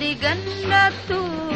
गम्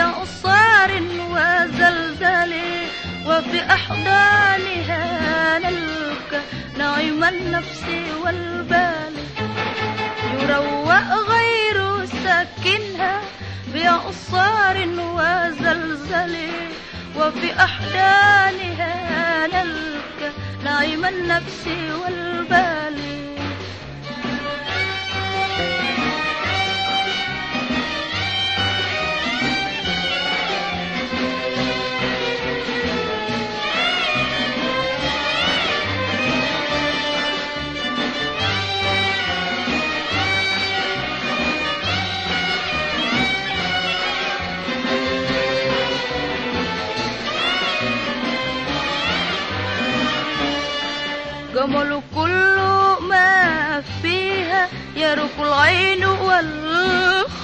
بأعصار وزلزال وفي أحضانها نلقى نعيم النفس والبال. يروق غير ساكنها بأعصار وزلزال وفي أحضانها نلقى نعيم النفس والبال.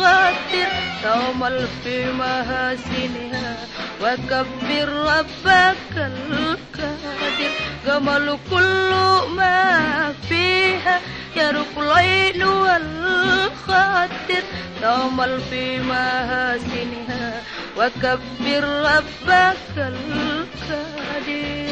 والخاطر تأمل في محاسنها وكبر ربك القادر. جمل كل ما فيها يرق العين والخاطر. تأمل في محاسنها وكبر ربك القادر.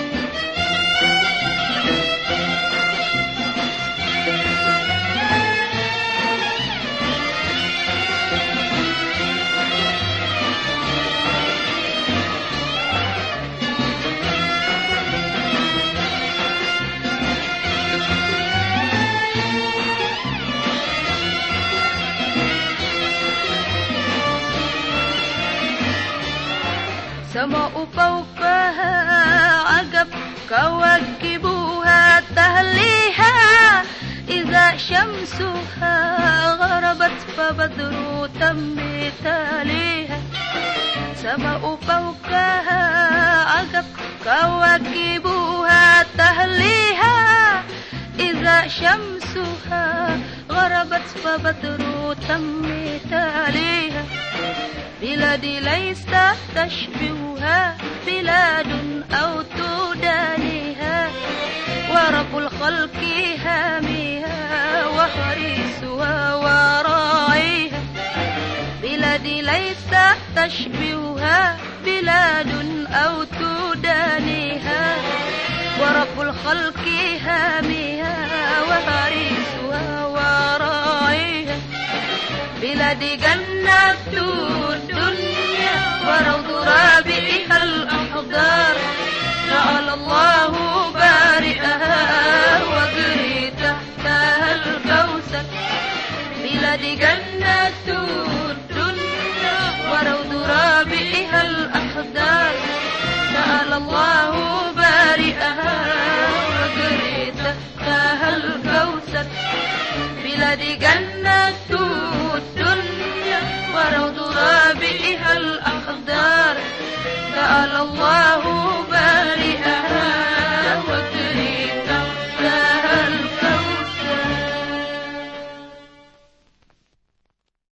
سماء فوقها عجب كواكبها تهليها. إذا شمسها غربت فبدر تم تاليها. سماء فوقها عجب كواكبها تهليها. إذا شمسها غربت فبدر تم تاليها بلادي ليس تشبهها بلاد أو تدانيها ورب الخلق هاميها وحريسها وراعيها بلادي ليس تشبهها بلاد أو تدانيها ورب الخلق هاميها وحريسها بلادي جنة الدنيا وروض رابئها الأحضار. جعل الله بارئها وجري تحتها الكوثر. بلادي جنة الدنيا وروض رابئها الأحضار. جعل الله بارئها وجري تحتها الكوثر. بلادي جنة الله